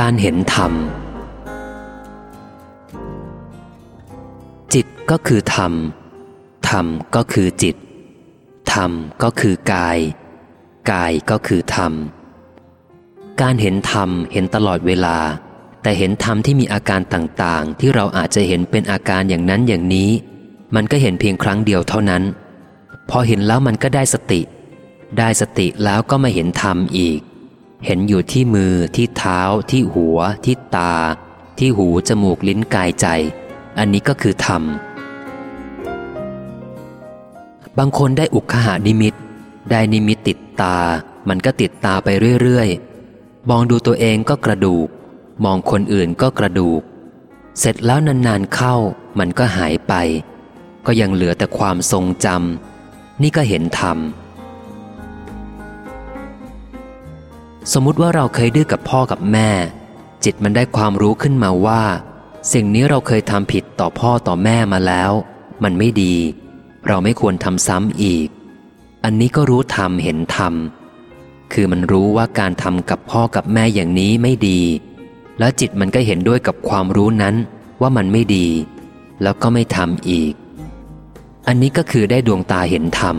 การเห็นธรรม จิตก็คือธรรม ธรรมก็คือจิต ธรรมก็คือกาย กายก็คือธรรม การเห็นธรรมเห็นตลอดเวลา แต่เห็นธรรมที่มีอาการต่างๆ ที่เราอาจจะเห็นเป็นอาการอย่างนั้นอย่างนี้ มันก็เห็นเพียงครั้งเดียวเท่านั้น พอเห็นแล้วมันก็ได้สติ ได้สติแล้วก็มาเห็นธรรมอีก เห็นอยู่ที่มือที่เท้า ที่หัว ที่ตา ที่หูจมูกลิ้นกายใจ อันนี้ก็คือธรรม บางคนได้อุคหานิมิต ได้นิมิตติดตา มันก็ติดตาไปเรื่อยๆ มองดูตัวเองก็กระดูก มองคนอื่นก็กระดูก เสร็จแล้วนานๆเข้า มันก็หายไป ก็ยังเหลือแต่ความทรงจำนี่ก็เห็นธรรม สมมุติว่าเราเคยดื้อกับพ่อกับแม่ จิตมันได้ความรู้ขึ้นมาว่า สิ่งนี้เราเคยทำผิดต่อพ่อต่อแม่มาแล้ว มันไม่ดี เราไม่ควรทำซ้ำอีก อันนี้ก็รู้ธรรมเห็นธรรมคือมันรู้ว่าการทำกับพ่อกับแม่อย่างนี้ไม่ดี แล้วจิตมันก็เห็นด้วยกับความรู้นั้นว่ามันไม่ดี แล้วก็ไม่ทำอีก อันนี้ก็คือได้ดวงตาเห็นธรรม